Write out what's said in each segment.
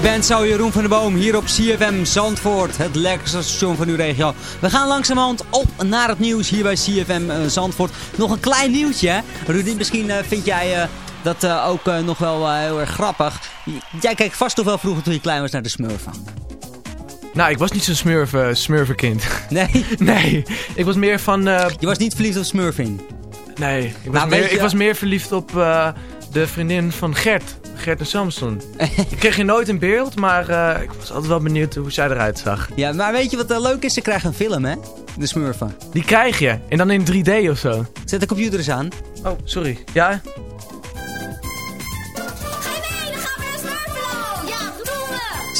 Je bent zo Jeroen van der Boom hier op CFM Zandvoort, het lekkerste station van uw regio. We gaan langzamerhand op naar het nieuws hier bij CFM uh, Zandvoort. Nog een klein nieuwtje? Rudy, misschien uh, vind jij uh, dat ook nog wel heel erg grappig. Jij keek vast toch wel vroeger toen je klein was naar de Smurfen. Nou, ik was niet zo'n smurf, smurfenkind. Nee? nee, ik was meer van... Je was niet verliefd op smurfing? Nee, ik was, nou, meer, je... ik was meer verliefd op de vriendin van Gert. Gert en Samson. ik kreeg je nooit in beeld, maar uh, ik was altijd wel benieuwd hoe zij eruit zag. Ja, maar weet je wat uh, leuk is? Ze krijgen een film, hè? De Smurfen. Die krijg je. En dan in 3D of zo. Zet de computer eens aan. Oh, sorry. Ja?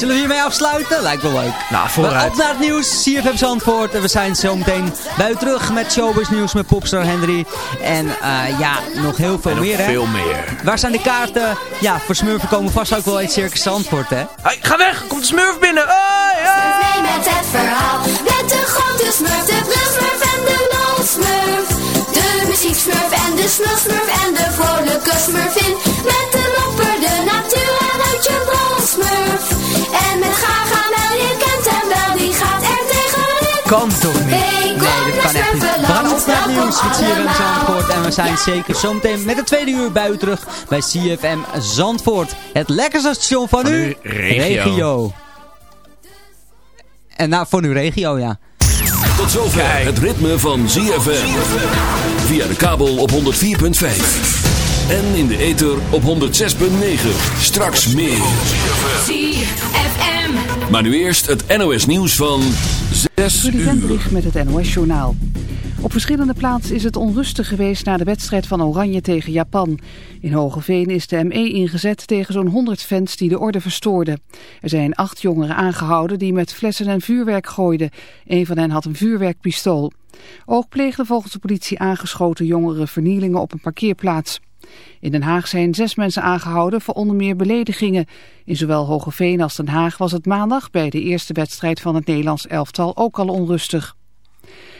Zullen we hiermee afsluiten? Lijkt wel leuk. Nou, vooruit. Op naar het nieuws, CFM Zandvoort. En we zijn zo meteen bij terug met Showbiz Nieuws met Popstar Henry. En uh, ja, nog heel veel meer hè. veel meer. Waar zijn de kaarten? Ja, voor Smurfen komen vast ook wel in Circus Zandvoort hè. Hey, ga weg, komt de Smurf binnen. Hey, hey. mee met het verhaal. Met de grote Smurf, de Smurf en de non-Smurf. De muziek Smurf en de smurf en de vrolijke Smurfin. Met de lopper, Kan toch niet? Nee, dat kan echt niet. We gaan op naar het nieuws met CFM Zandvoort. En we zijn zeker zometeen met de tweede uur bij u terug bij CFM Zandvoort. Het lekkerste station van, van uw regio. regio. En nou, voor uw regio, ja. Tot zover het ritme van ZFM. Via de kabel op 104.5. En in de ether op 106.9. Straks meer. ZFM. Maar nu eerst het NOS nieuws van 6 uur. Met het NOS journaal. Op verschillende plaatsen is het onrustig geweest na de wedstrijd van Oranje tegen Japan. In Hogeveen is de ME ingezet tegen zo'n 100 fans die de orde verstoorden. Er zijn acht jongeren aangehouden die met flessen en vuurwerk gooiden. Een van hen had een vuurwerkpistool. Ook pleegden volgens de politie aangeschoten jongeren vernielingen op een parkeerplaats. In Den Haag zijn zes mensen aangehouden voor onder meer beledigingen. In zowel Hogeveen als Den Haag was het maandag bij de eerste wedstrijd van het Nederlands elftal ook al onrustig.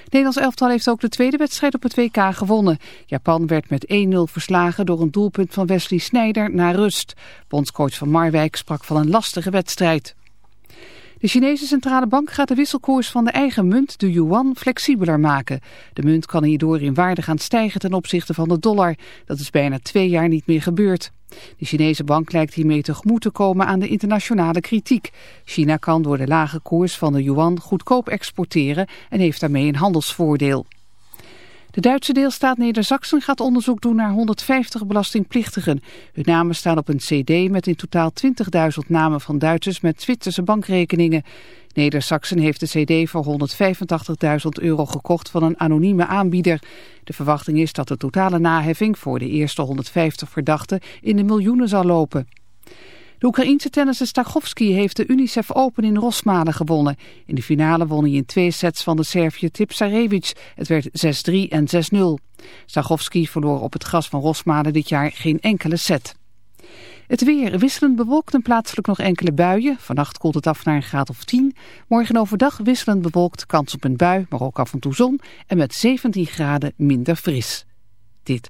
Nederlands elftal heeft ook de tweede wedstrijd op het WK gewonnen. Japan werd met 1-0 verslagen door een doelpunt van Wesley Sneijder na rust. Bondscoach van Marwijk sprak van een lastige wedstrijd. De Chinese centrale bank gaat de wisselkoers van de eigen munt, de yuan, flexibeler maken. De munt kan hierdoor in waarde gaan stijgen ten opzichte van de dollar. Dat is bijna twee jaar niet meer gebeurd. De Chinese bank lijkt hiermee tegemoet te komen aan de internationale kritiek. China kan door de lage koers van de yuan goedkoop exporteren en heeft daarmee een handelsvoordeel. De Duitse deelstaat Neder-Saxen gaat onderzoek doen naar 150 belastingplichtigen. Hun namen staan op een cd met in totaal 20.000 namen van Duitsers met Zwitserse bankrekeningen. Neder-Saxen heeft de cd voor 185.000 euro gekocht van een anonieme aanbieder. De verwachting is dat de totale naheffing voor de eerste 150 verdachten in de miljoenen zal lopen. De Oekraïense tennisser Stachowski heeft de UNICEF Open in Rosmalen gewonnen. In de finale won hij in twee sets van de Serviër Tipsarevic. Het werd 6-3 en 6-0. Stachowski verloor op het gras van Rosmalen dit jaar geen enkele set. Het weer wisselend bewolkt en plaatselijk nog enkele buien. Vannacht koelt het af naar een graad of 10. Morgen overdag wisselend bewolkt, kans op een bui, maar ook af en toe zon. En met 17 graden minder fris. Dit.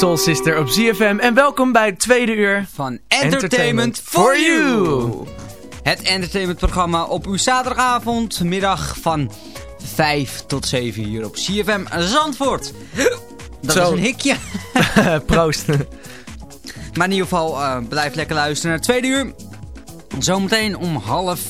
Soul Sister op ZFM. En welkom bij het tweede uur van Entertainment, for You. Het entertainmentprogramma op uw zaterdagavond, middag van 5 tot 7 uur op ZFM Zandvoort. Dat is een hikje. Proost. maar in ieder geval, uh, blijf lekker luisteren naar het tweede uur. Zometeen om half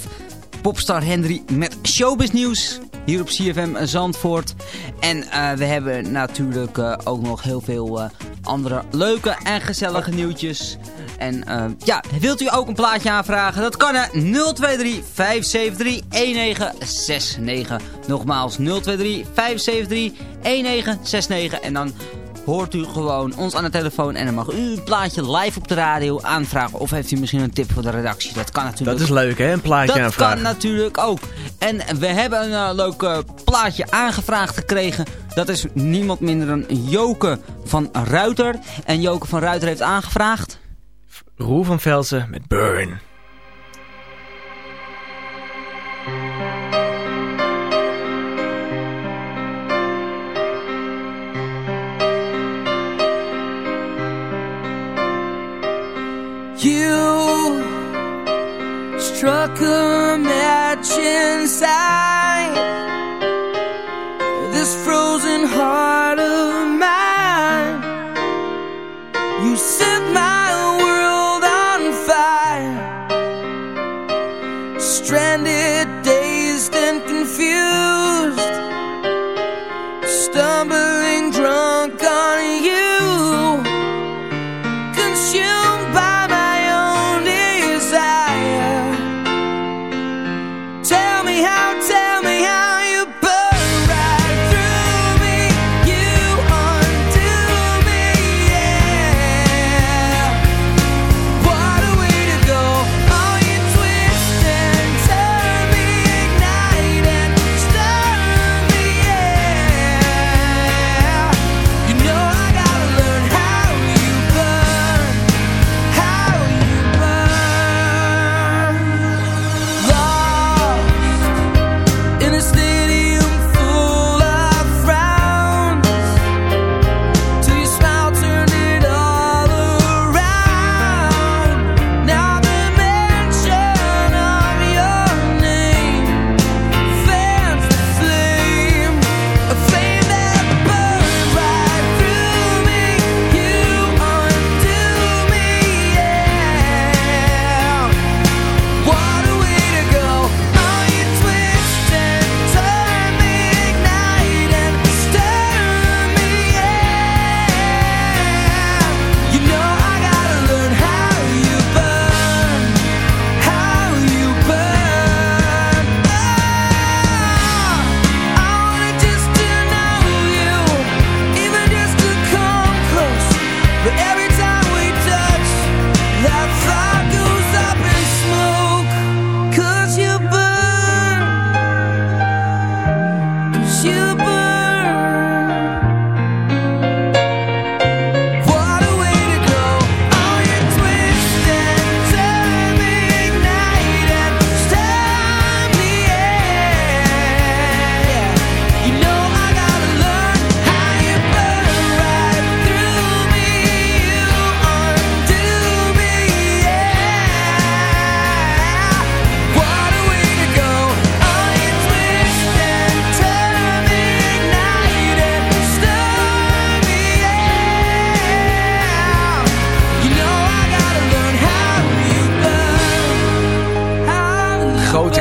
popstar Henry met showbiz nieuws hier op CFM Zandvoort. En uh, we hebben natuurlijk uh, ook nog heel veel uh, andere leuke en gezellige nieuwtjes. En uh, ja, wilt u ook een plaatje aanvragen? Dat kan naar 023 573 1969. Nogmaals 023 573 1969. En dan hoort u gewoon ons aan de telefoon en dan mag u een plaatje live op de radio aanvragen. Of heeft u misschien een tip voor de redactie? Dat kan natuurlijk. Dat is leuk hè, een plaatje dat aanvragen. Dat kan natuurlijk ook. En we hebben een uh, leuk uh, plaatje aangevraagd gekregen. Dat is niemand minder dan Joke van Ruiter. En Joke van Ruiter heeft aangevraagd... Roel van Velsen met Burn. You struck a match inside this frozen heart of mine. You set my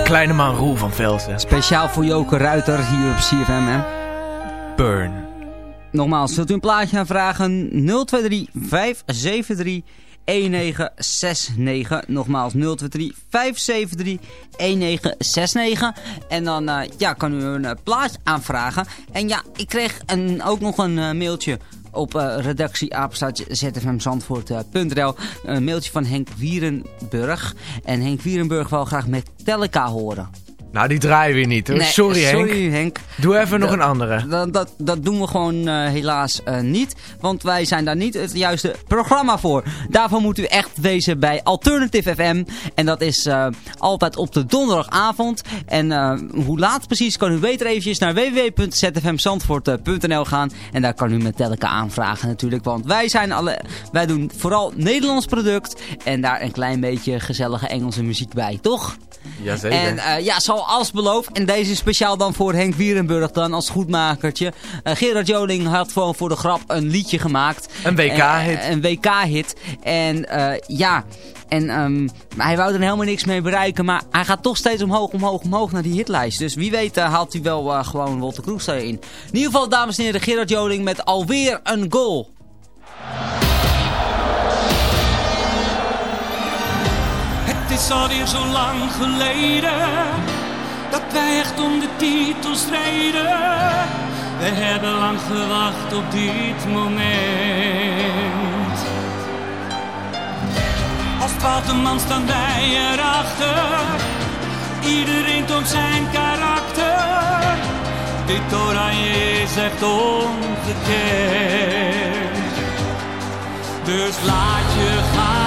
kleine man Roel van Velsen. Speciaal voor Joke Ruiter hier op CFM. Hè? Burn. Nogmaals, zult u een plaatje aanvragen? 023 573 1969. Nogmaals 023 573 1969. En dan uh, ja, kan u een uh, plaatje aanvragen. En ja, ik kreeg een, ook nog een uh, mailtje op uh. Een mailtje van Henk Wierenburg. En Henk Wierenburg wil graag Metallica horen. Nou, die draaien we niet hoor. sorry, Henk. sorry Henk. Doe even nog een andere. Dat, dat, dat doen we gewoon uh, helaas uh, niet. Want wij zijn daar niet het juiste programma voor. Daarvoor moet u echt wezen bij Alternative FM. En dat is uh, altijd op de donderdagavond. En hoe laat precies kan u beter eventjes naar www.zfmzandvoort.nl gaan. En daar kan u Metallica aanvragen natuurlijk. Want wij, zijn alle, wij doen vooral Nederlands product. En daar een klein beetje gezellige Engelse muziek bij, toch? Jazeker. En ja, zoals beloofd. En deze is speciaal dan voor Henk Wierenburg dan als goedmakertje. Uh, Gerard Joling had gewoon voor de grap een liedje gemaakt. Een WK-hit. Een WK-hit. En uh, ja... En um, hij wou er helemaal niks mee bereiken. Maar hij gaat toch steeds omhoog, omhoog, omhoog naar die hitlijst. Dus wie weet uh, haalt hij wel uh, gewoon Wolter Kroes in. In ieder geval, dames en heren, Gerard Joling met alweer een goal. Het is alweer zo lang geleden dat wij echt om de titel streden. We hebben lang gewacht op dit moment. Als twaalfde man staan wij erachter. Iedereen toont zijn karakter. Dit oranje is echt ongekend. Dus laat je gaan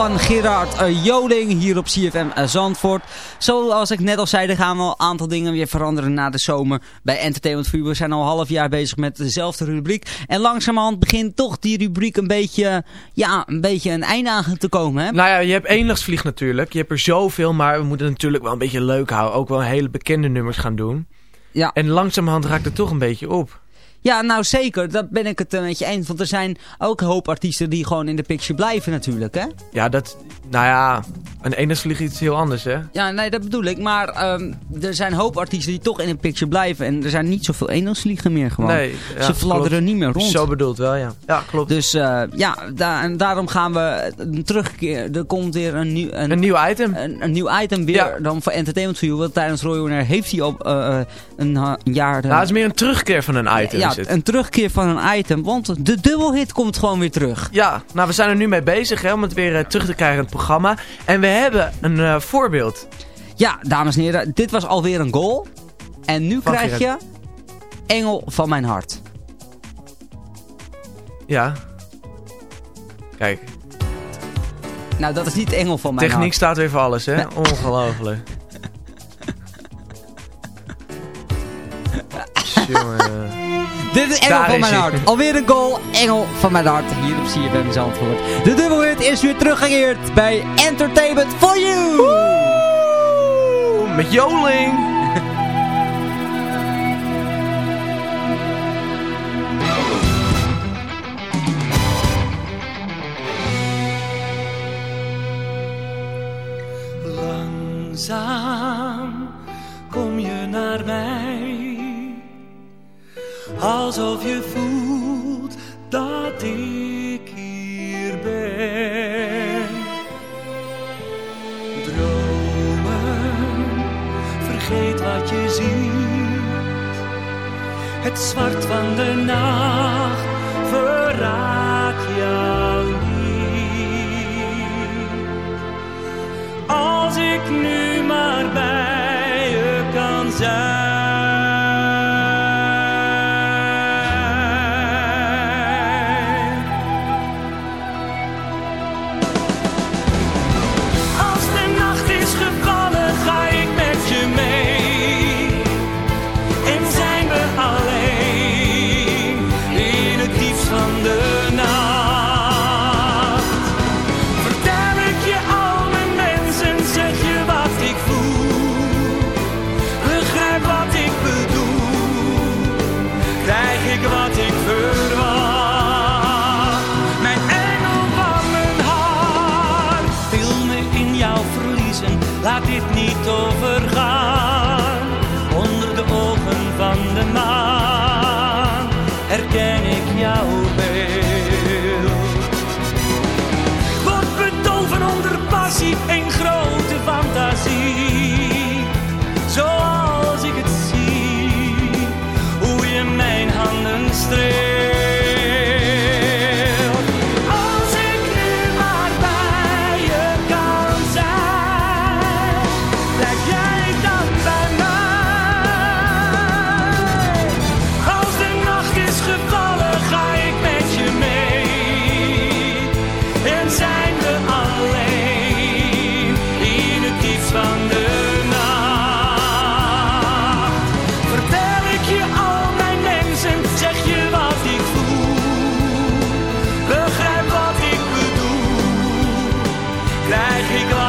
van Gerard uh, Joling hier op CFM uh, Zandvoort. Zoals ik net al zei, er gaan wel een aantal dingen weer veranderen na de zomer bij Entertainment for We zijn al een half jaar bezig met dezelfde rubriek. En langzamerhand begint toch die rubriek een beetje, ja, een beetje een einde aan te komen. Hè? Nou ja, je hebt eendagsvlieg natuurlijk. Je hebt er zoveel, maar we moeten natuurlijk wel een beetje leuk houden. Ook wel hele bekende nummers gaan doen. Ja. En langzamerhand raakt het toch een beetje op. Ja, nou zeker. Dat ben ik het een beetje eens. Want er zijn ook een hoop artiesten die gewoon in de picture blijven natuurlijk, hè? Ja, dat... Nou ja, een is iets heel anders, hè? Ja, nee, dat bedoel ik. Maar um, er zijn een hoop artiesten die toch in de picture blijven. En er zijn niet zoveel eendagsvliegen meer gewoon. Nee, ja, Ze fladderen niet meer rond. Zo bedoeld wel, ja. Ja, klopt. Dus uh, ja, da en daarom gaan we terugkeer. Er komt weer een nieuw... Een, een nieuw item. Een, een, nieuw item weer ja. dan voor Entertainment for You. Want tijdens Roy heeft hij op uh, een, een jaar... Nou, het is meer een terugkeer van een item. Ja, een terugkeer van een item. Want de dubbelhit komt gewoon weer terug. Ja, nou we zijn er nu mee bezig hè, om het weer uh, terug te krijgen in het programma. En we hebben een uh, voorbeeld. Ja, dames en heren, dit was alweer een goal. En nu van krijg je Engel van mijn hart. Ja. Kijk. Nou, dat is niet Engel van mijn Techniek staat weer voor alles, hè? Nee. Ongelooflijk. Jongen. Dit is Engel van mijn hart. Alweer een goal. Engel van mijn hart. Hier op CFM Zandvoort. De dubbelhit is weer teruggekeerd bij Entertainment for You. Woe! Met Joling. Langzaam kom je naar mij alsof je voelt dat ik hier ben. Dromen, vergeet wat je ziet. Het zwart van de nacht verraadt jou niet. Als ik nu take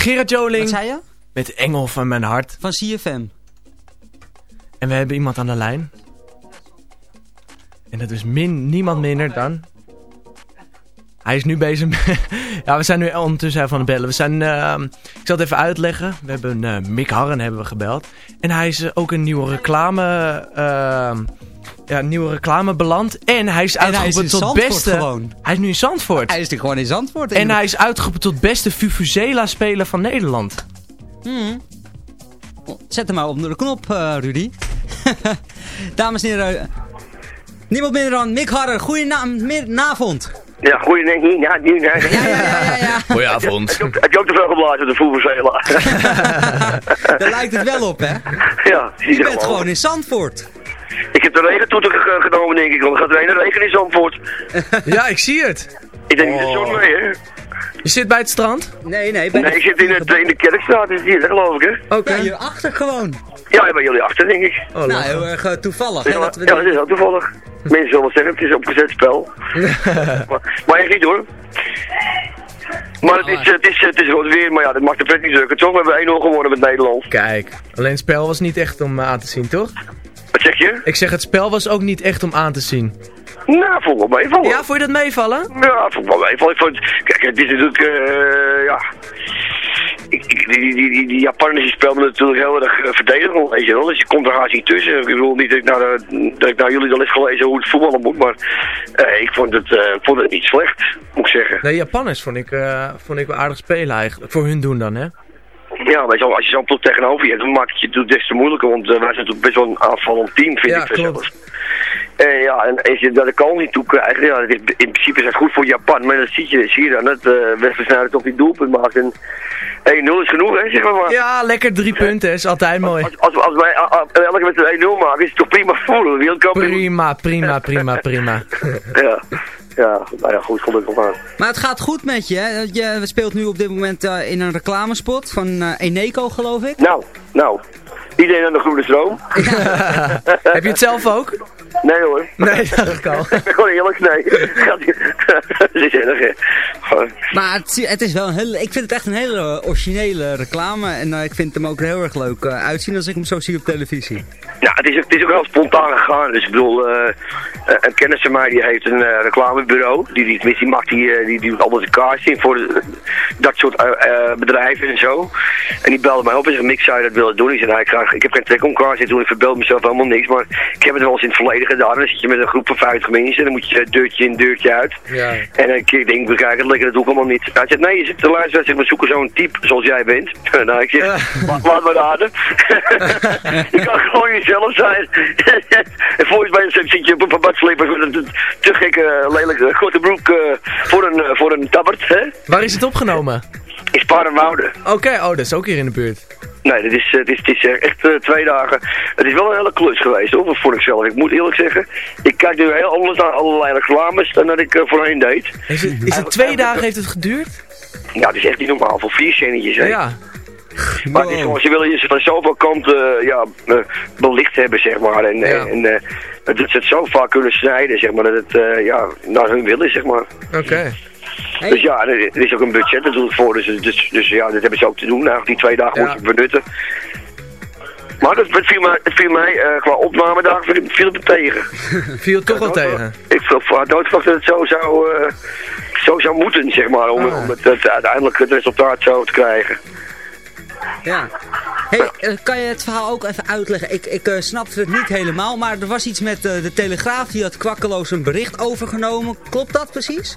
Gerard Joling. Wat zei je? Met Engel van mijn hart. Van CFM. En we hebben iemand aan de lijn. En dat is min, niemand minder dan... Hij is nu bezig ja, we zijn nu ondertussen even aan het bellen. We zijn, uh, ik zal het even uitleggen. We hebben uh, Mick Harren hebben we gebeld. En hij is uh, ook een nieuwe reclame... Uh, ja, nieuwe reclame beland. En hij is uitgeroepen tot beste... Gewoon. Hij is nu in Zandvoort. Hij is nu gewoon in Zandvoort. En hij is uitgeroepen tot beste Fufuzela-speler van Nederland. Hmm. Zet hem maar onder de knop, uh, Rudy. Dames en heren. Niemand minder dan Mick Harren. Goedenavond. Ja, goedenavond. Ja, ja, ja, ja, ja. Goedenavond. Heb, heb je ook te veel geblazen, de Fufuzela? Daar lijkt het wel op, hè? Ja. Je bent gewoon in Zandvoort. Ik heb de regentoeter genomen, denk ik. Want er gaat er een regen in Zandvoort. ja, ik zie het. Ik denk oh. de zon mee, hè? Je zit bij het strand? Nee, nee. nee, ik zit in, het, in de kerkstraat, is hier, geloof ik, hè? Oké. Okay. Ja, achter gewoon. Ja, bij jullie achter, denk ik. Oh, nou, heel erg uh, toevallig, hè? Ja, dat, we ja, dat is ook toevallig. Mensen zullen zeggen, het is opgezet spel. maar, maar echt niet, hoor. Maar het is, het, is, het is rood weer, maar ja, dat mag de pret niet drukken, toch? We hebben 1-0 gewonnen met Nederland. Kijk, alleen het spel was niet echt om aan te zien, toch? Wat zeg je? Ik zeg, het spel was ook niet echt om aan te zien. Nou, vond wel meevallen. Ja, vond je dat meevallen? Ja, vond wel meevallen. Ik vond, kijk, het is natuurlijk, uh, ja... Die, die, die, die Japanners die speelden natuurlijk heel erg uh, verdedigend, weet je wel. Dus je komt er haast niet tussen. Ik bedoel niet dat ik naar, de, dat ik naar jullie dan eens gelezen hoe het voetballen moet, maar uh, ik vond het, uh, vond het niet slecht, moet ik zeggen. De Japanners vond ik, vond ik wel aardig spelen eigenlijk. Voor hun doen dan, hè? Ja, wel, als je zo'n ploeg tegenover je hebt, dan maakt het je des te moeilijker. Want wij zijn natuurlijk best wel een aanvallend team, vind ja, ik zelfs. En ja, en als je daar de kans niet toe krijgt, ja, is, in principe is het goed voor Japan. Maar dat zie je, zie je dan, dat uh, toch die doelpunt maakt. En 1-0 is genoeg, hè, zeg maar. Ja, lekker drie punten, is altijd mooi. Als, als, als wij elke wedstrijd 1-0 maken, is het toch prima voelen, wereldkampioen. Prima, prima, prima, prima. ja. Ja, nou ja, goed, gelukkig maar. Maar het gaat goed met je, hè? Je speelt nu op dit moment uh, in een reclamespot van uh, Eneco, geloof ik. Nou, nou. Iedereen aan de groene stroom. Heb je het zelf ook? Nee hoor. Nee, dat dacht ik al. ik ben gewoon eerlijk, nee. dat is erg. Maar het, het, is wel een hele, ik vind het echt een hele originele reclame. En uh, ik vind hem ook heel erg leuk uh, uitzien als ik hem zo zie op televisie. Ja, het is, het is ook wel spontaan gegaan. Dus ik bedoel, uh, een kennis van mij die heeft een reclamebureau. Die, die, die, maakt die, die, die doet altijd een casting voor de, dat soort bedrijven en zo. En die belde mij op en zei, Mick, zou je dat willen doen? Ik zei, nou, ik, heb geen trek om te doen. Ik verbeld mezelf helemaal niks. Maar ik heb het wel eens in het verleden gedaan. Dan zit je met een groep van 50 mensen. Dan moet je deurtje in, deurtje uit. Ja. En ik denk, we krijgen het lekker, dat doe ik allemaal niet. Hij zegt, nee, je zit te luisteren. We zoeken zo'n type zoals jij bent. nou, ik zeg, laat, laat maar raden. je kan gewoon jezelf zijn. en volgens mij zit je op een badslippers met een te gekke, lelijke, korte broek uh, voor een, uh, voor een tabbert. Hè? Waar is het opgenomen? In Sparenwouden. Oké, okay, oh, dat is ook hier in de buurt. Nee, dit is, dit is, dit is echt uh, twee dagen. Het is wel een hele klus geweest, hoor, voor ik zelf. Ik moet eerlijk zeggen, ik kijk nu heel anders naar allerlei reclames dan dat ik uh, voorheen deed. Is het, is het twee dagen heeft het geduurd? Ja, het is echt niet normaal, voor vier zinnetjes, hè. Ja. Maar het is gewoon, ze willen je van zoveel kanten uh, ja, belicht hebben, zeg maar. En, ja. en dat ze het zo vaak kunnen snijden, zeg maar, dat het ja, naar hun wil is, zeg maar. Oké. Okay. Hey. Dus ja, er is ook een budget natuurlijk voor, dus, dus, dus ja, dat hebben ze ook te doen. Eigenlijk die twee dagen ja. moet je benutten. Maar dat, het viel mij, viel mij uh, qua opnamedagen viel het me tegen. viel het toch wel tegen? Ik had nooit verwacht dat het zo zou, uh, zo zou moeten, zeg maar, om, oh. om het, het, uiteindelijk het resultaat zo te krijgen. Ja. Hey, uh, kan je het verhaal ook even uitleggen? Ik, ik uh, snapte het niet helemaal, maar er was iets met uh, de Telegraaf, die had kwakkeloos een bericht overgenomen. Klopt dat precies?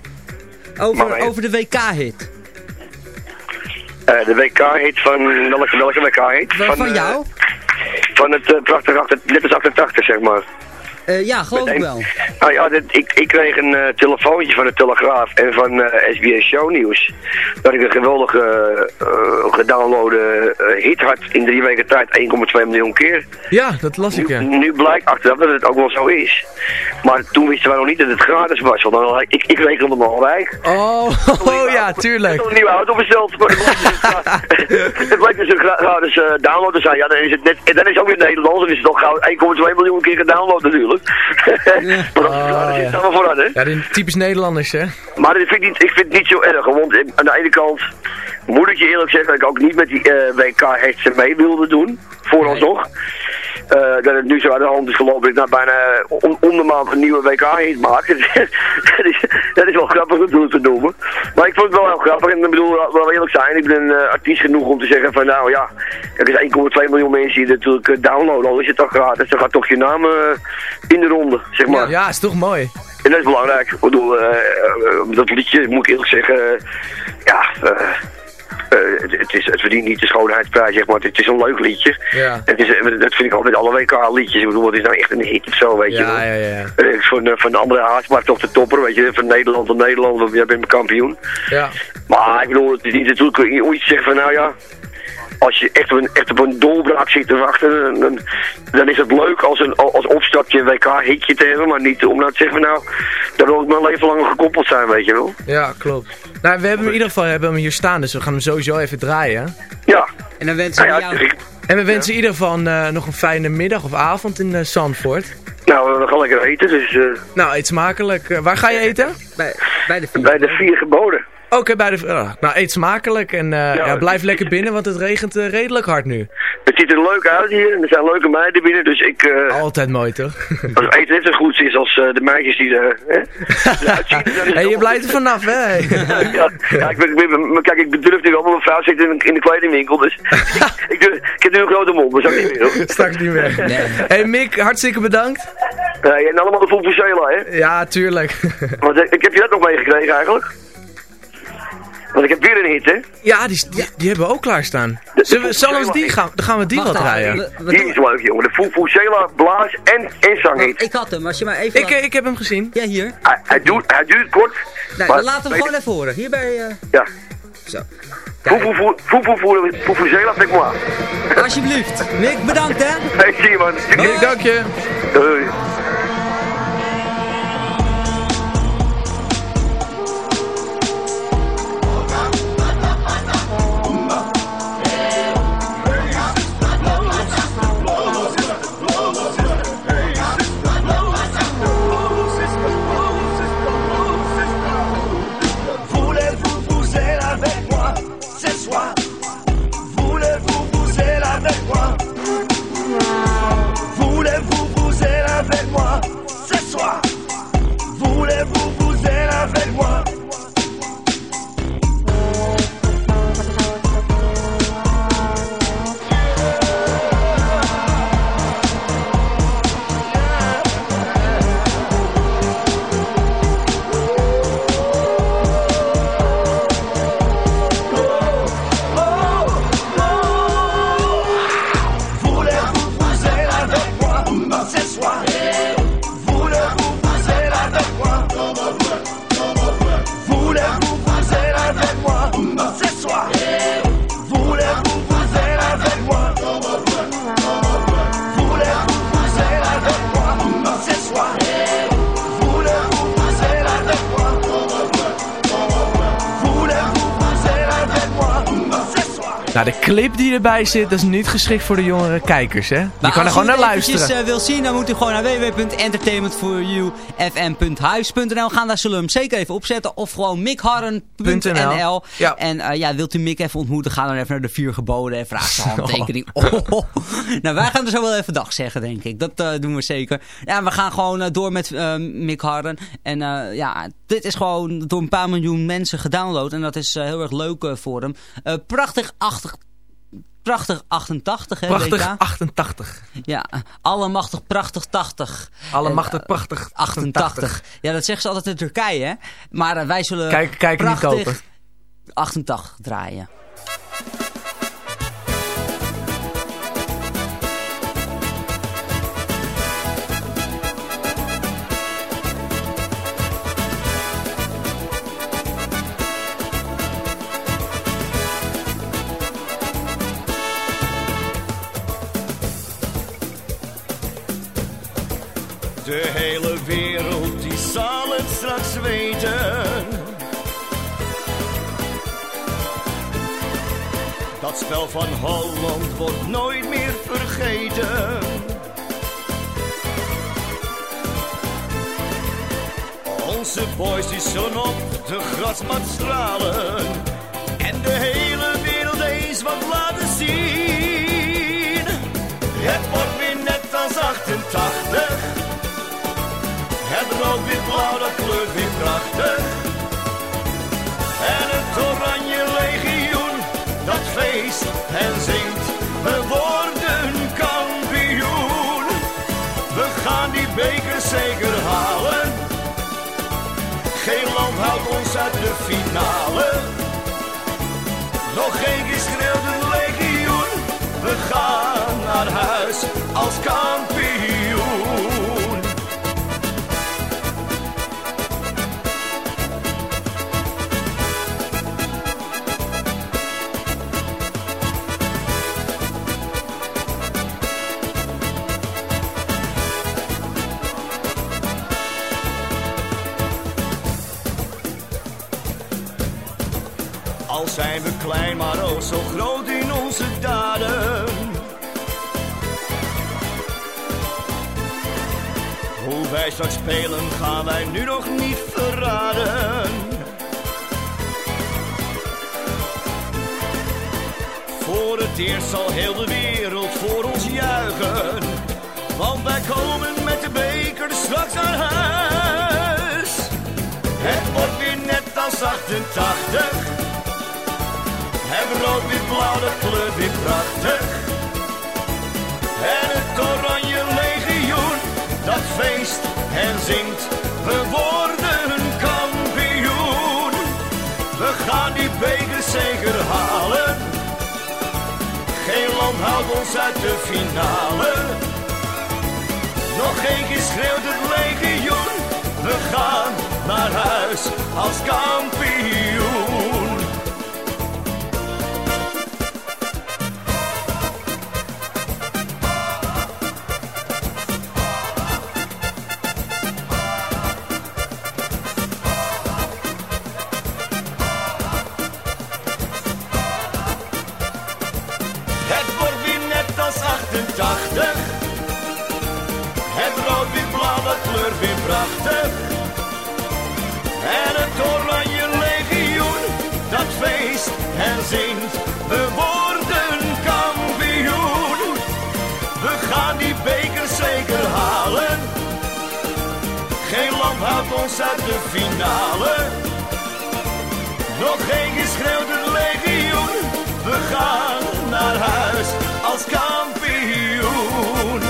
Over, over de WK-hit. Uh, de WK-hit van... Welke, welke WK-hit? Van, van, jou? van het uh, prachtige 88, zeg maar. Uh, ja, geloof ik wel. Nou ja, dit, ik, ik kreeg een uh, telefoontje van de Telegraaf en van uh, SBS Show Nieuws. Dat ik een geweldige gedownloade hit had in drie weken tijd 1,2 miljoen keer. Ja, dat las ik, ja. Nu blijkt achteraf dat het ook wel zo is. Maar toen wisten wij nog niet dat het gratis was. Want dan, ik, ik rekende hem al rijk. Oh, oh ja, tuurlijk. Ik heb een nieuwe auto besteld. het blijkt dus een gratis download te zijn. Ja, dan is het net, en dan is het ook weer Nederlands. Dan is het nog 1,2 miljoen keer gedownload natuurlijk. Ja. maar dat, oh, dat zit hè? Ja, die typisch Nederlanders, hè? Maar ik vind, niet, ik vind het niet zo erg, want aan de ene kant moet ik je eerlijk zeggen dat ik ook niet met die uh, WK-hetsen mee wilde doen, vooralsnog. eh, dat het nu zo aan de hand is gelopen dat ik nou bijna om, om de maand een nieuwe WK-hit maak. dat, is, dat is wel grappig natuurlijk te noemen. Maar ik vond het wel heel grappig en ik bedoel, wel eerlijk zijn, ik ben uh, artiest genoeg om te zeggen van nou ja, er is 1,2 miljoen mensen die natuurlijk uh, downloaden, al is het toch gratis, dan gaat toch je naam in de ronde, zeg maar. Ja, is toch mooi. En dat is belangrijk. Ik bedoel, dat liedje, moet ik eerlijk zeggen, ja... Uh, het, het, is, het verdient niet de schoonheidsprijs, zeg maar. Het, is een leuk liedje. Ja. Het is, dat vind ik altijd alle WK-liedjes. Ik bedoel, het is nou echt een hit of zo, weet je ja, Ja, ja, uh, van, van de andere haast, toch de topper, weet je. Van Nederland tot Nederland, of jij bent kampioen. Ja. Maar ik bedoel, het is niet natuurlijk iets zeggen van, nou ja als je echt op een, echt op een doorbraak zit te wachten, dan, dan is het leuk als, een, als opstartje een WK-hitje te hebben, maar niet om nou te zeggen, nou, daar wil ik mijn leven lang gekoppeld zijn, weet je wel. Ja, klopt. Nou, we hebben hem in ieder geval hebben hem hier staan, dus we gaan hem sowieso even draaien. Ja. En dan wensen we nou ja, jou... En we wensen in ieder geval uh, nog een fijne middag of avond in uh, Zandvoort. Nou, we gaan lekker eten, dus... Uh... Nou, eet smakelijk. waar ga je eten? Bij, bij de vier, bij de vier geboden. Oké, bij de... Oh, nou, eet smakelijk en uh, ja, ja, blijf lekker binnen, want het regent uh, redelijk hard nu. Het ziet er leuk uit hier en er zijn leuke meiden binnen, dus ik... Uh, Altijd mooi, toch? Als het eten net zo goed is als de meisjes die er Hé, hey, je blijft er vanaf, hè? ja, ja, ik, ben, ik, kijk, ik durf nu wel, mijn vrouw zit in, in de kledingwinkel, dus ik, durf, ik heb nu een grote mond, dat zou ik niet meer. Straks niet meer. Hé nee. hey, Mick, hartstikke bedankt. En allemaal de Fulvicela, hè? Ja, tuurlijk. Want, ik heb je dat nog meegekregen eigenlijk? Want ik heb weer een hit, hè? Ja, die, die, die hebben we ook klaarstaan. Zullen we, zal die gaan? Dan gaan we die wat rijden. Die is leuk, jongen. De Fufuzela, Blaas en, en zanghit. Ik had hem, als je maar even... Ik, ik heb hem gezien. Ja, hier. Hij, hij, duurt, hij duurt kort. Nee, maar dan laten we hem gewoon even horen. Hier bij... Uh... Ja. Zo. Fufuzela, zeg maar. Alsjeblieft. Nick, bedankt, hè. Hey, zie je, man. Nick, dank je. Doei. Nou, de clip die erbij zit, dat is niet geschikt voor de jongere kijkers, hè? Je kan er gewoon naar luisteren. Als je het wil zien, dan moet u gewoon naar www.entertainmentforyou.fm.huis.nl gaan. Daar zullen we hem zeker even opzetten. Of gewoon mickharren.nl ja. En uh, ja, wilt u Mick even ontmoeten, ga dan even naar de vier geboden en vraag zijn handtekening. Oh. Oh. Nou, wij gaan er zo wel even dag zeggen, denk ik. Dat uh, doen we zeker. Ja, we gaan gewoon uh, door met Mick Harren. En ja, dit is gewoon door een paar miljoen mensen gedownload. En dat is heel erg leuk voor hem. prachtig achter prachtig 88, hè, Prachtig WK? 88. Ja, allemachtig prachtig 80. Allemachtig uh, prachtig 88. 88. Ja, dat zeggen ze altijd in Turkije, hè. Maar uh, wij zullen kijk, kijk prachtig niet kopen. 88 draaien. Dat spel van Holland wordt nooit meer vergeten. Onze boys die zullen op de grasmat stralen. En de hele wereld eens wat laten zien. Het wordt weer als 88. Het rood, wit, blauw, dat kleurt weer prachtig. En het oranje en zingt. We worden kampioen. We gaan die beker zeker halen. Geen land houdt ons uit de finale. Nog één keer legioen. We gaan naar huis als kampioen. Klein, maar ook zo groot in onze daden. Hoe wij straks spelen gaan wij nu nog niet verraden. Voor het eerst zal heel de wereld voor ons juichen. Want wij komen met de beker straks naar huis. Het wordt weer net als 88. Rood, wit, blauw, dat kleurt weer prachtig. En het oranje legioen, dat feest en zingt. We worden kampioen. We gaan die beker zeker halen. Geen land houdt ons uit de finale. Nog één keer schreeuwt het legioen. We gaan naar huis als kampioen. We worden kampioen. We gaan die beker zeker halen. Geen land houdt ons uit de finale. Nog schreeuwt het legioen. We gaan naar huis als kampioen.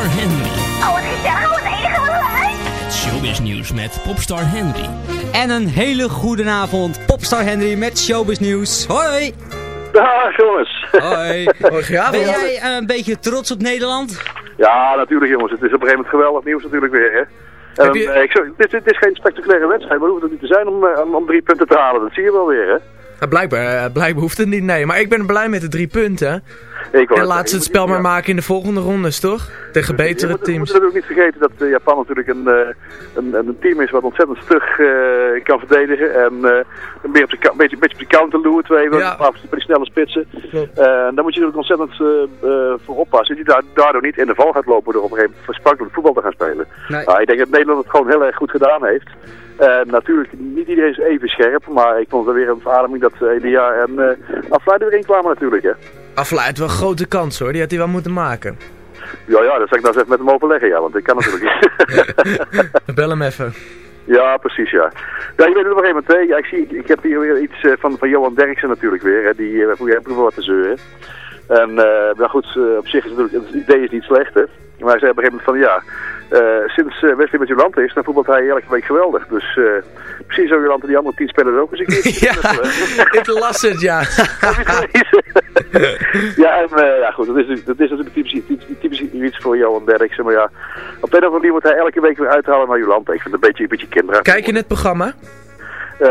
Popstar Henry. Oh, wat gezellig, wat enige wat leuk. Het showbiznieuws met Popstar Henry. En een hele goede avond, Popstar Henry met Showbiz Nieuws. Hoi! Dag jongens. Hoi. Ben jij eh, een beetje trots op Nederland? Ja, natuurlijk jongens. Het is op een gegeven moment geweldig nieuws natuurlijk weer. Hè. Je- eh, ik zou- dit, dit is geen spectaculaire wedstrijd, maar dat hoeft het niet te zijn om, eh, om, om drie punten te halen. Dat zie je wel weer. Hè. Ja, blijkbaar, eh, blijkbaar hoeft het niet, nee. Maar ik ben blij met de drie punten. Ik En laat ze het spel maar ja. maken in de volgende rondes, toch? Tegen Je betere moet, teams. moet natuurlijk ook niet vergeten dat eh, Japan natuurlijk een, eh, een, een team is wat ontzettend stug eh, kan verdedigen. En eh, een beetje op de, ka- beetje, beetje op de counter loeren, twee, Ja. maar bij die snelle spitsen. Eh, daar moet je natuurlijk ontzettend eh, eh, voor oppassen. Dat je daar, daardoor niet in de val gaat lopen door op een gegeven moment versprankelijk voetbal te gaan spelen. Nee. Nou, ik denk dat Nederland het gewoon heel erg goed gedaan heeft. Eh, natuurlijk, niet iedereen is even scherp, maar ik vond het weer een verademing dat Elia en uh, Afluit erin kwamen natuurlijk. Hè. Afluit wel een grote kans hoor, die had hij wel moeten maken. Ja, ja, dat zal ik nou eens even met hem overleggen, ja, want ik kan natuurlijk niet. Bel hem even. Ja, precies, ja. Ja, je weet het op een gegeven moment. Ja, ik, zie, ik heb hier weer iets uh, van, van Johan Derksen natuurlijk weer, hè. Die heeft wel wat te zeuren. En, uh, nou goed, op zich is natuurlijk, het idee is niet slecht, hè. Maar hij zei op een gegeven moment van, ja, uh, sinds uh, Wesley met Jolante is, dan voetbalt hij elke week geweldig. Dus uh, misschien zou Jolante die andere tien spelers ook eens een keer... ja, ik las het, ja. ja, en, uh, ja, goed, dat is, dat is natuurlijk typisch, typisch iets voor Johan Derksen. Maar ja, op de een of andere manier wordt hij elke week weer uithalen naar Jolante. Ik vind het een beetje, een beetje kinderachtig. Kijk je het programma? Uh,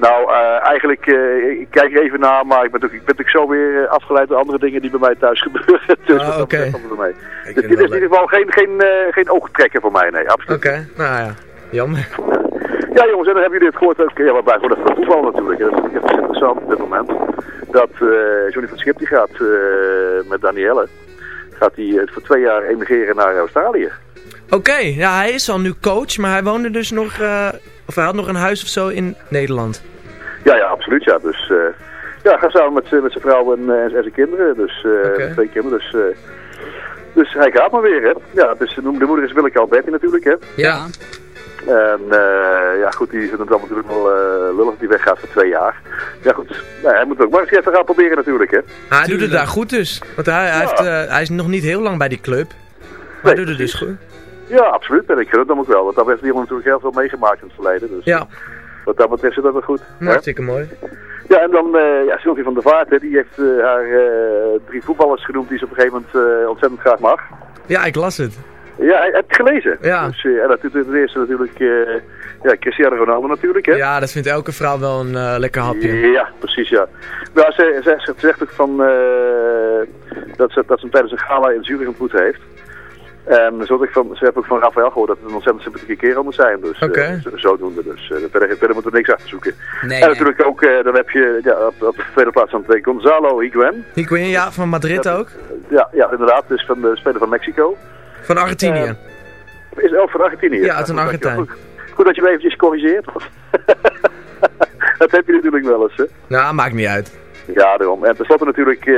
nou, uh, eigenlijk, uh, ik kijk er even naar, maar ik ben, ik natuurlijk zo weer afgeleid door andere dingen die bij mij thuis gebeuren. dus ah, oké. Okay. Dus dit is in ieder geval geen, geen, geen oogtrekker voor mij, nee, absoluut. Oké, okay. nou ja, jammer. Ja, jongens, en dan hebben jullie het gehoord ook, ja, voor de voetbal natuurlijk. Dat is echt interessant op dit moment. Dat eh, Johnny van Schip die gaat eh, met Danielle, gaat hij eh, voor twee jaar emigreren naar Australië. Oké, ja, hij is al nu coach, maar hij woonde dus nog, eh, of hij had nog een huis of zo in Nederland. Ja, ja, absoluut ja. Dus eh, ja, gaat samen met, z'n- met zijn vrouw en, eh, en zijn kinderen. Dus eh, twee kinderen. Dus, eh, dus hij gaat maar weer, hè. Ja, dus de moeder is Willeke Alberti natuurlijk, hè. Ja. En eh, ja, goed, die vinden het dan natuurlijk wel eh, lullig dat hij weggaat voor twee jaar. Ja, goed. Nou, hij moet ook maar eens even gaan proberen natuurlijk, hè. Hij doet het daar goed dus. Want hij, hij, heeft, eh, hij is nog niet heel lang bij die club. Maar hij doet het dus goed. Ja, absoluut. En ik gun het hem ook wel. Want daar heeft jongen natuurlijk heel veel meegemaakt in het verleden. Dus Ja, wat dat betreft zit dat wel goed. hartstikke mooi. Ja, en dan eh ja, Sylvie van der Vaart, hè, die heeft eh, haar eh, drie voetballers genoemd die ze op een gegeven moment ontzettend graag mag. Ja, ik las het. Ja, heb je gelezen? Ja. Dus, en dat doet ten eerste natuurlijk ja, Cristiano Ronaldo natuurlijk, hè? Ja, dat vindt elke vrouw wel een lekker hapje. Ja, precies, ja. Maar ze, ze, ze zegt ook van, dat, ze, dat ze hem tijdens een gala in Zurich ontmoet heeft. Ze, had ook van, ze heeft ook van Rafael gehoord dat het een ontzettend sympathieke kerel moet zijn. Dus Oké. eh, zo- zodoende. Dus uh, verder, verder moeten we niks achter zoeken. Nee, en nee. natuurlijk ook, eh, dan heb je ja, op, op de tweede plaats dan twee Gonzalo Higuain. Higuain, ja, van Madrid ook. Ja, ja, inderdaad. Dus van de speler van Mexico. Van Argentinië. Is ook van Argentinië. Ja, het is een Argentijn. Goed, goed dat je me eventjes corrigeert. dat heb je natuurlijk wel eens, hè. Nou, maakt niet uit. Ja, daarom. En tenslotte natuurlijk, eh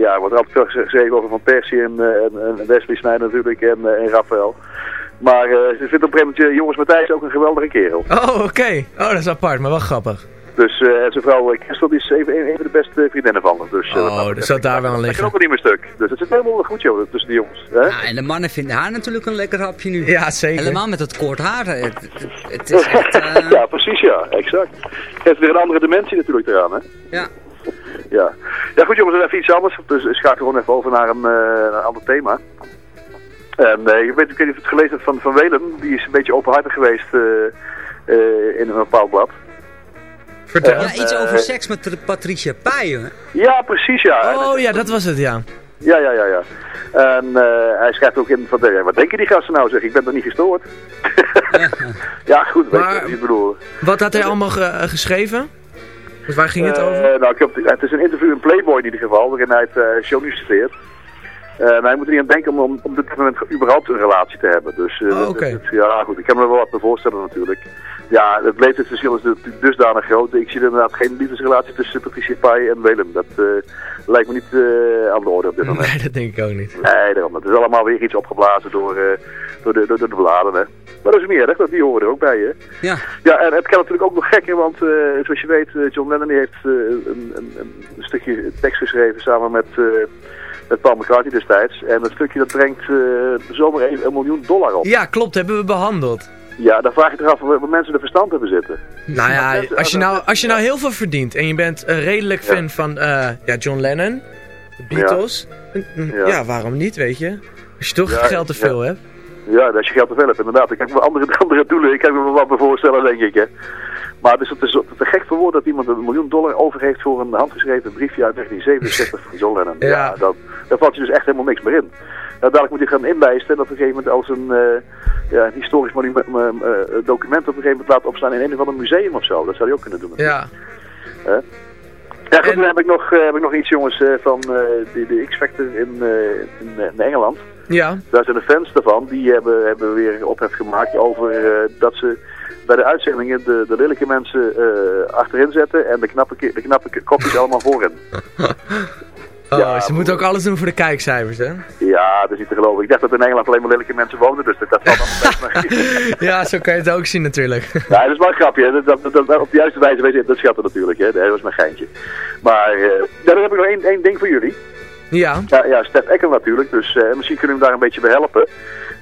ja, er wordt er altijd veel geze- gezegd over Van Persie en, eh, en, en Wesley Sneijder natuurlijk en, eh, en Rafael. Maar eh, ze vindt op een gegeven moment jongens Matthijs ook een geweldige kerel. Oh, oké. Oh, dat is apart, maar wel grappig. Dus eh, en zijn vrouw Christel die is even, een, een van de beste vriendinnen van hem. Dus, dat Oh, dat daar wel aan Dat kan liggen. ook wel niet meer stuk. Dus het zit helemaal goed joh, tussen die jongens. Hè? Ja, en de mannen vinden haar natuurlijk een lekker hapje nu. Ja, zeker. Helemaal met het kort haar. Het, het, het is echt... ja, precies ja, exact. Geeft weer een andere dimensie natuurlijk eraan, hè. Ja. Ja. Ja goed jongens, even iets anders. Dus ik ga gewoon even over naar een, eh, naar een ander thema. En eh, ik weet ik weet niet of je het gelezen hebt van Van Welen. Die is een beetje openhartig geweest eh, eh, in een bepaald blad. Vertel. ja, iets over seks met Patricia Paaien. Ja, precies ja. Oh ja, dat was het, ja. Ja, ja, ja, ja. En eh, hij schrijft ook in van, ja, wat denken die gasten nou zeg, ik ben er niet gestoord. ja goed, weet Maar- je wat ik bedoel. Wat had hij allemaal ge- geschreven? Dus waar ging het Eh, over? nou, ik heb, het is een interview in Playboy in ieder geval, waarin hij het. Eh, maar hij moet er niet aan denken om, om op dit moment überhaupt een relatie te hebben. Dus eh, Oh, dat- ja, goed, ik kan me er wel wat bij voorstellen natuurlijk. Ja, het leeftijdsverschil is dusdanig groot. Ik zie er inderdaad geen liefdesrelatie tussen Patricia Pai en Willem. Dat eh, lijkt me niet eh, aan de orde op dit moment. Nee, dat denk ik ook niet. Nee, daarom. Het is allemaal weer iets opgeblazen door, eh, door, de, door, door de bladen. Hè. Maar dat is meer, hè? dat die horen er ook bij. Hè. Ja. Ja, en het kan natuurlijk ook nog gekker, want eh, zoals je weet, eh, John Lennon heeft eh, een, een, een stukje tekst geschreven samen met, eh, met Paul McCartney destijds. En dat stukje dat brengt eh, zomaar even een miljoen dollar op. Ja, klopt, hebben we behandeld. Ja, dan vraag je toch af waar mensen de verstand hebben zitten. Nou ja, als je nou, als je nou heel veel verdient en je bent een redelijk Ja. fan van eh, ja, John Lennon, de Beatles, ja. Ja. waarom niet, weet je? Als je toch geld te veel hebt. Ja, als je geld te veel hebt, inderdaad. Ik heb andere, andere doelen. Ik kan me wat bij voorstellen, denk ik. Hè. Maar is, het is te gek voor woord dat iemand een miljoen dollar over heeft voor een handgeschreven briefje uit 1967 van John Lennon. Ja. Ja, dan, dan valt je dus echt helemaal niks meer in. Ja, dadelijk moet je gaan inlijsten en dat op een gegeven moment als een, eh, ja, een historisch monument, eh, document op een gegeven moment laten opstaan in een of ander museum of zo. Dat zou je ook kunnen doen. Ja. Ja, goed, dan heb ik nog, eh, heb ik nog iets jongens van de, de X-Factor in, in, in Engeland. Ja. Daar zijn de fans daarvan, die hebben, hebben weer ophef gemaakt over dat ze bij de uitzendingen de, de lelijke mensen eh, achterin zetten en de knappe, de knappe kopjes allemaal voorin. Oh, Ja, ze moeten ook alles doen voor de kijkcijfers, hè? Ja, dat is niet te geloven. Ik dacht dat in Engeland alleen maar lelijke mensen woonden, dus dat, dat valt allemaal ja, zo kan je het ook zien natuurlijk. Ja, dat is wel een grapje. Dat, dat, dat- op de juiste wijze weet je dat schatten natuurlijk. Hè. Dat was mijn geintje. Maar eh, ja, dan heb ik nog één, één ding voor jullie. Ja. Ja, ja Stef Ecker natuurlijk. Dus eh, misschien kunnen we hem daar een beetje bij helpen.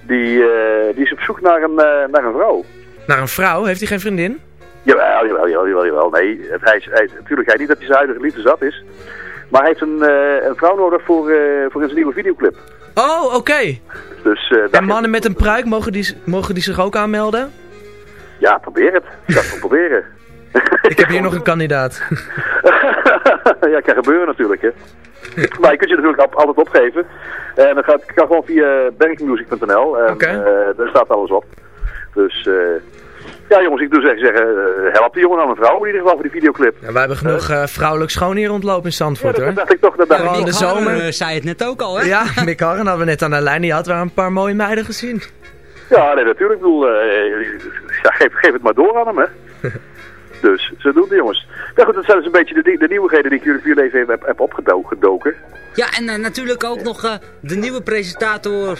Die, eh, die is op zoek naar een, eh, naar een vrouw. Naar een vrouw? Heeft hij geen vriendin? Jawel, jawel, jawel, jawel, jawel. Nee, hij is, hij natuurlijk hij niet dat hij zijn huidige liefde zat is. Maar hij heeft een, eh, een vrouw nodig voor, eh, voor zijn nieuwe videoclip. Oh, oké. Dus, eh, En mannen met een pruik, mogen die, mogen die zich ook aanmelden? Ja, probeer het. Ik ga het gewoon proberen. Ik heb hier nog een kandidaat. ja, kan gebeuren natuurlijk, hè. Maar je kunt je natuurlijk altijd opgeven. En dan gaat, kan gewoon via bergmusic.nl. En daar staat alles op. Dus, eh Ja jongens, ik doe zeggen, zeggen eh, help die jongen dan een vrouw in ieder geval voor die videoclip. Ja, wij hebben genoeg eh, vrouwelijk schoon hier rondlopen in Zandvoort Ja, dat hoor. dacht ik toch, dat dacht Gewoon ik de zomer. Zei het net ook al, hè? Ja, Mick Harren hadden we net aan de lijn. Die had wel een paar mooie meiden gezien. Ja, nee, natuurlijk. Ik bedoel, eh, ja, geef, geef het maar door aan hem, hè. dus, zo doen de jongens. Ja goed, dat zijn dus een beetje de, de nieuwigheden die ik jullie voor even heb, heb opgedoken. Ja, en eh, natuurlijk ook nog eh, de nieuwe presentator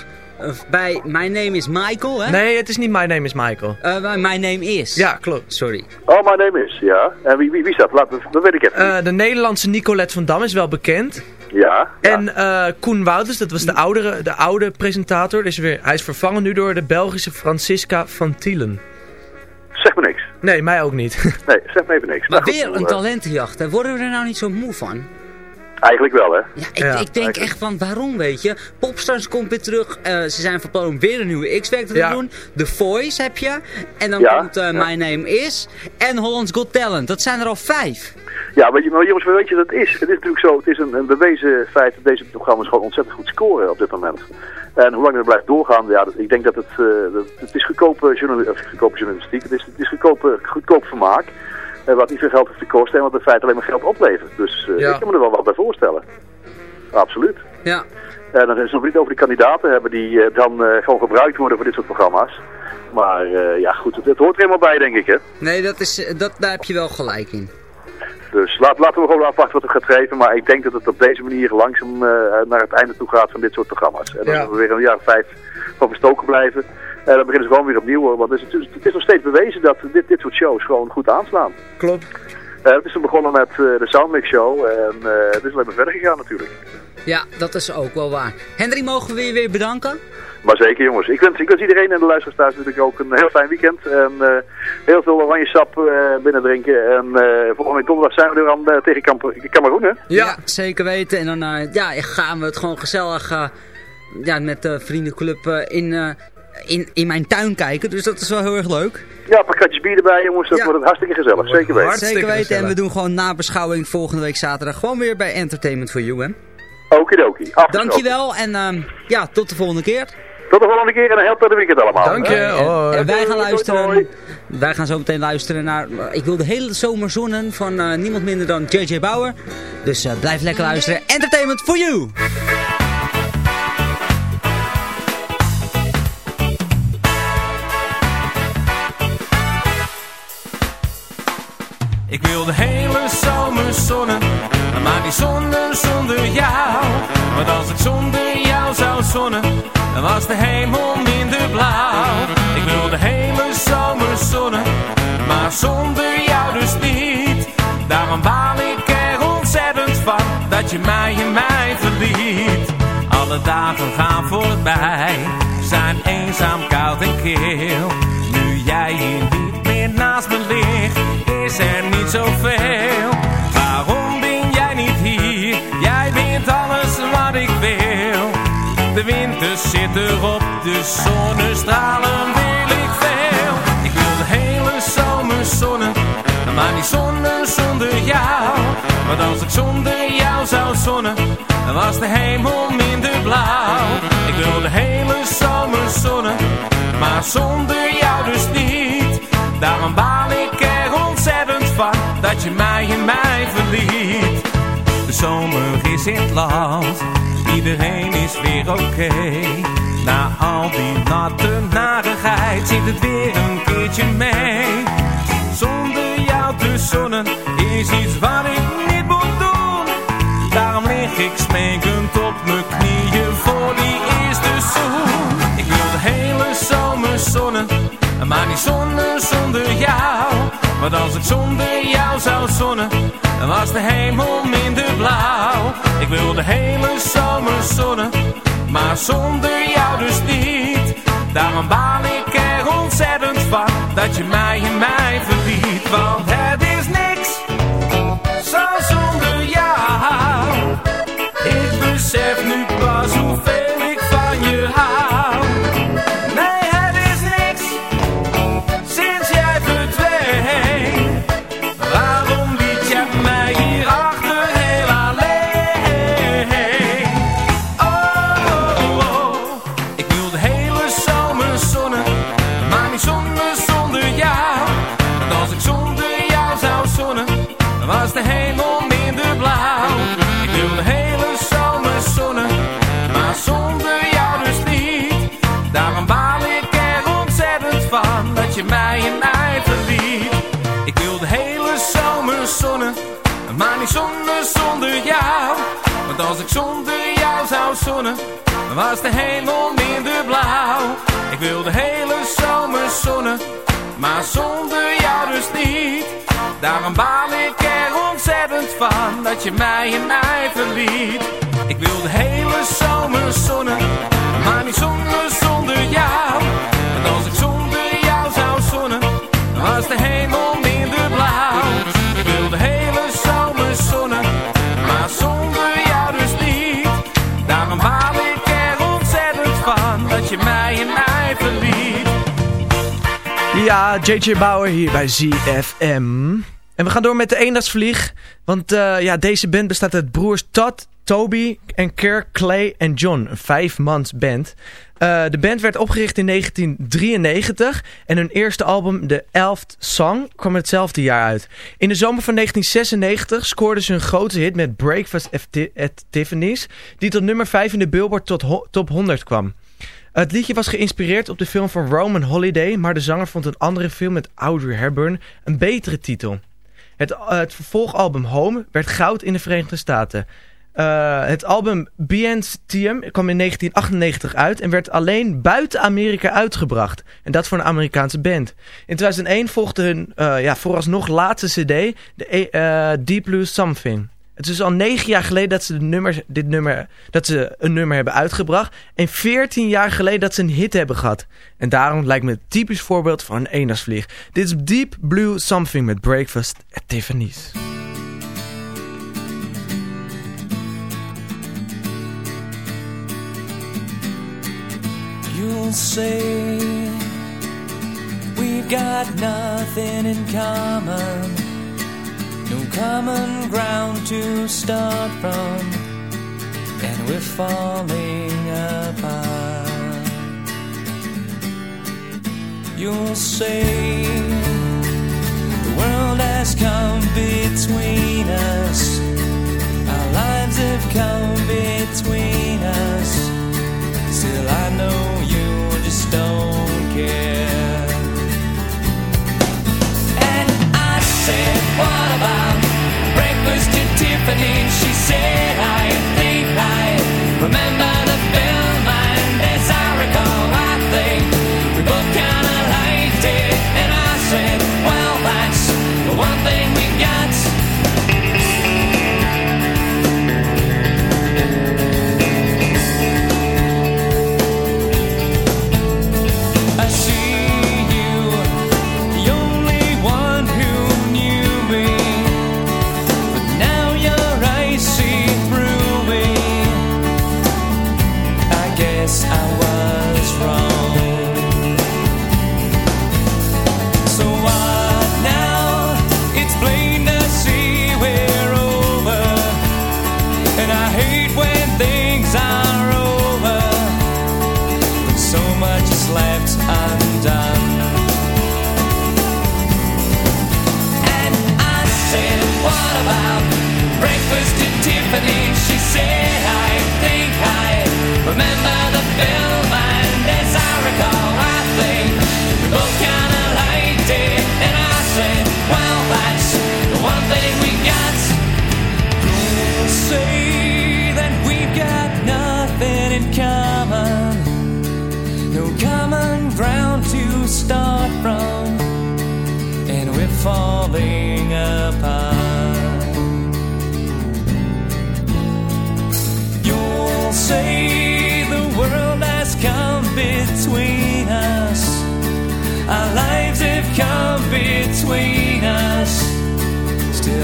bij My Name is Michael, hè? Nee, het is niet My Name is Michael. Eh, bij My Name is. Ja, klopt. Sorry. Oh, my name is, ja. En wie, wie, wie is dat? Laat, dat, weet ik even. Eh, de Nederlandse Nicolette van Dam is wel bekend. ja. En eh, Koen Wouters, dat was de, oudere, de oude presentator. Is weer, hij is vervangen nu door de Belgische Francisca van Tielen. Zeg me niks. Nee, mij ook niet. Nee, zeg me even niks. Maar goed, weer een eh, talentenjacht. Worden we er nou niet zo moe van? Eigenlijk wel, hè. Ja, ik, Ja, ik denk echt van waarom, weet je? Popstars komt weer terug. eh, ze zijn van plan om weer een nieuwe X-Factor te Ja. doen. The Voice heb je. En dan Ja, komt eh, ja. My Name Is. En Holland's Got Talent. Dat zijn er al vijf. Ja, weet je, maar jongens, weet je het is? Het is natuurlijk zo, het is een, een bewezen feit dat deze programma's gewoon ontzettend goed scoren op dit moment. En hoe lang dat blijft doorgaan, ja, dat, ik denk dat het, eh, dat, het is goedkope, journali of goedkope journalistiek, het is, het is goedkope, goedkoop vermaak, wat niet veel geld hoeft te kosten en wat in feite alleen maar geld oplevert. Dus eh, Ja. ik kan me er wel wat bij voorstellen. Absoluut. Ja. En dan is het nog niet over die kandidaten hebben die eh, dan eh, gewoon gebruikt worden voor dit soort programma's. Maar eh, ja, goed, het, het hoort er helemaal bij, denk ik, hè. Nee, dat is, eh, dat, daar heb je wel gelijk in. Dus laat, laten we gewoon afwachten wat het gaat geven. Maar ik denk dat het op deze manier langzaam eh, naar het einde toe gaat van dit soort programma's. En dan Ja. we weer een jaar of vijf van verstoken blijven. En dan beginnen ze gewoon weer opnieuw hoor. Want het is, het is nog steeds bewezen dat dit, dit soort shows gewoon goed aanslaan. Klopt. Eh, het is toen begonnen met eh, de Soundmix Show. En eh, het is alleen maar verder gegaan natuurlijk. Ja, dat is ook wel waar. Henry, mogen we je weer bedanken? Maar zeker jongens. Ik wens, ik wens iedereen en de luisteraars thuis natuurlijk ook een heel fijn weekend. En eh, heel veel oranje sap eh binnen drinken. En eh volgende week donderdag zijn we er aan tegen Cameroen hè? Ja. zeker weten. En dan eh, ja, gaan we het gewoon gezellig eh, ja, met de vriendenclub eh, in, eh, in, in mijn tuin kijken. Dus dat is wel heel erg leuk. Ja, een pakketje bier erbij jongens. Dat Ja. wordt hartstikke gezellig. Zeker weten. Zeker weten. En we doen gewoon nabeschouwing volgende week zaterdag gewoon weer bij Entertainment for You, hè. Okidoki. Dankjewel en ehm, ja, tot de volgende keer. Tot de volgende keer en een heel prettig weekend allemaal. Dank je. En, wij gaan luisteren. doei. Wij gaan zo meteen luisteren naar. Ik wil de hele zomer zonnen van eh, niemand minder dan JJ Bauer. Dus eh, blijf lekker luisteren. Entertainment for you! Ik wil de hele zomer zonnen, maar die zonnen zonder jou. Want als ik zonder jou zou zonnen, dan was de hemel minder blauw. Ik wil de hele zomer zonnen, maar zonder jou dus niet. Daarom baal ik er ontzettend van, dat je mij en mij verliet. Alle dagen gaan voorbij, zijn eenzaam, koud en kil. Nu jij hier niet meer naast me ligt, is er niet zoveel. Waarom ben jij niet hier? Jij bent alles wat ik wil. De winter zit erop, de zonnestralen wil ik veel. Ik wil de hele zomer zonnen, maar niet zonnen zonder jou. Want als ik zonder jou zou zonnen, dan was de hemel minder blauw. Ik wil de hele zomer zonnen, maar zonder jou dus niet. Daarom baal ik dat je mij en mij verliet. De zomer is in het land, iedereen is weer oké. Na al die natte narigheid zit het weer een keertje mee. Zonder jou te zonnen is iets wat ik niet moet doen. Daarom lig ik smekend op mijn knieën voor die eerste zoen. Ik wil de hele zomer zonnen, maar niet zonnen zonder jou. Want als ik zonder jou zou zonnen, dan was de hemel minder blauw. Ik wil de hele zomer zonnen, maar zonder jou dus niet. Daarom baal ik er ontzettend van, dat je mij en mij verliet. Want het is niks, zo zonder jou. Ik besef nu pas hoeveel Als ik zonder jou zou zonnen, dan was de hemel minder blauw. Ik wil de hele zomer zonnen, maar zonder jou dus niet. Daarom baal ik er ontzettend van dat je mij en mij verliet. Ik wil de hele zomer zonnen, maar niet Ja, JJ Bauer hier bij ZFM. En we gaan door met de eendagsvlieg. Want uh, ja, deze band bestaat uit broers Todd, Toby en Kirk, Clay en John. Een vijfmans band. Uh, de band werd opgericht in 1993 en hun eerste album, The Elfth Song, kwam hetzelfde jaar uit. In de zomer van 1996 scoorden ze een grote hit met Breakfast at Tiffany's, die tot nummer 5 in de Billboard tot top 100 kwam. Het liedje was geïnspireerd op de film van Roman Holiday, maar de zanger vond een andere film met Audrey Hepburn een betere titel. Het, uh, het vervolgalbum Home werd goud in de Verenigde Staten. Uh, het album BNTM kwam in 1998 uit en werd alleen buiten Amerika uitgebracht. En dat voor een Amerikaanse band. In 2001 volgde hun uh, ja, vooralsnog laatste cd, de Deep Blue Something. Het is al negen jaar geleden dat ze, de nummer, dit nummer, dat ze een nummer hebben uitgebracht. En 14 jaar geleden dat ze een hit hebben gehad. En daarom lijkt me het typisch voorbeeld van een eendagsvlieg. Dit is Deep Blue Something met Breakfast at Tiffany's. You'll say we've got nothing in common. No common ground to start from, and we're falling apart. You'll say the world has come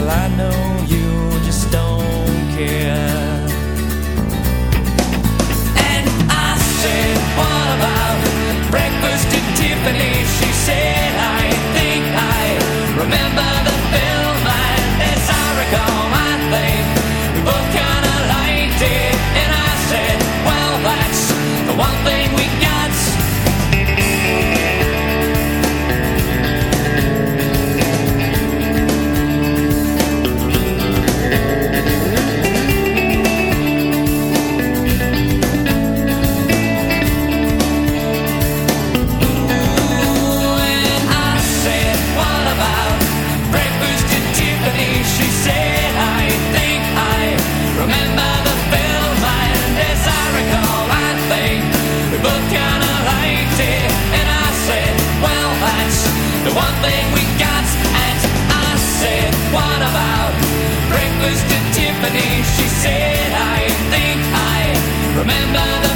I know you just don't care. And I said, What about breakfast at Tiffany? She said, I think I remember thing we got. And I said, what about breakfast at Tiffany? She said, I think I remember the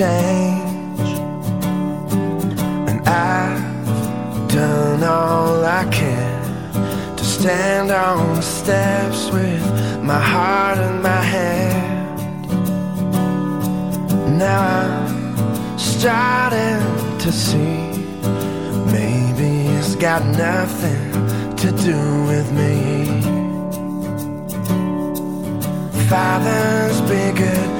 Change. And I've done all I can to stand on the steps with my heart in my hand. Now I'm starting to see maybe it's got nothing to do with me. Fathers, be good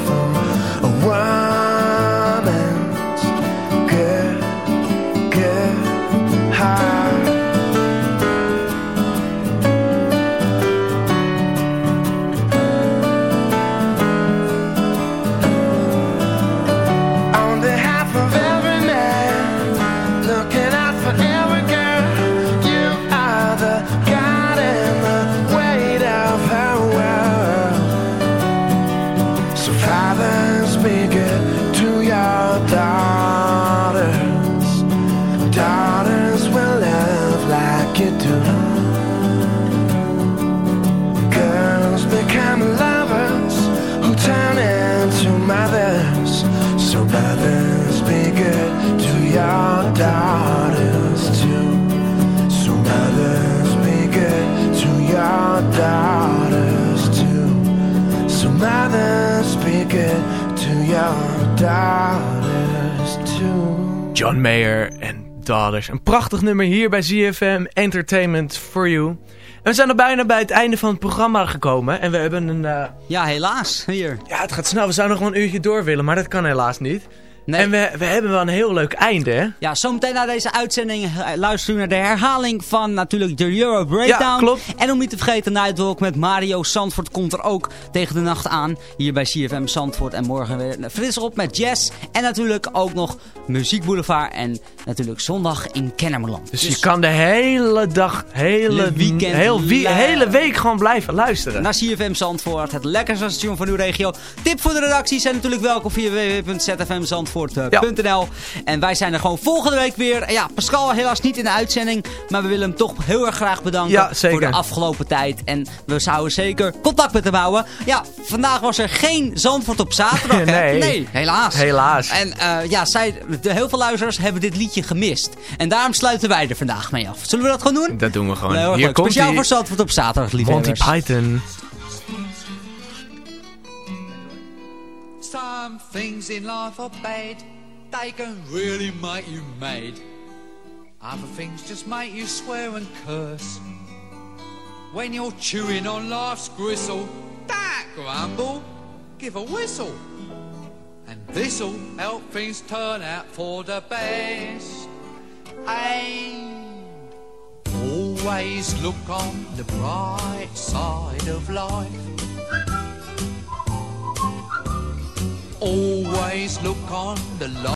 Be good to your daughters too. John Mayer en Daughters. Een prachtig nummer hier bij ZFM Entertainment for You. En we zijn er bijna bij het einde van het programma gekomen. En we hebben een... eh, Ja, helaas. Hier. Ja, het gaat snel. We zouden nog wel een uurtje door willen, maar dat kan helaas niet. Nee. En we, we hebben wel een heel leuk einde, hè? Ja, zometeen na deze uitzending eh, luisteren we naar de herhaling van natuurlijk de Euro Breakdown. Ja, klopt. En om niet te vergeten, Nightwalk met Mario Zandvoort komt er ook tegen de nacht aan. Hier bij CFM Zandvoort. En morgen weer fris op met jazz. En natuurlijk ook nog Muziek Boulevard. En natuurlijk zondag in Kennemerland. Dus, je kan de hele dag, hele, weekend heel wie- li- hele week gewoon blijven luisteren. Naar CFM Zandvoort, het lekkerste station van uw regio. Tip voor de redacties zijn natuurlijk welkom via www.zfmzandvoort.nl En wij zijn er gewoon volgende week weer. Ja, Pascal helaas niet in de uitzending, maar we willen hem toch heel erg graag bedanken Ja, voor de afgelopen tijd. En we zouden zeker contact met hem houden. Ja, vandaag was er geen Zandvoort op zaterdag. Nee. nee, helaas. Helaas. En eh, ja, zij, de, heel veel luisteraars hebben dit liedje gemist. En daarom sluiten wij er vandaag mee af. Zullen we dat gewoon doen? Dat doen we gewoon. Erg Hier komt Speciaal die voor Zandvoort op zaterdag, lieve Monty Python. Some things in life are bad, they can really make you mad. Other things just make you swear and curse. When you're chewing on life's gristle, that grumble, give a whistle. This'll help things turn out for the best. And always look on the bright side of life. Always look on the light.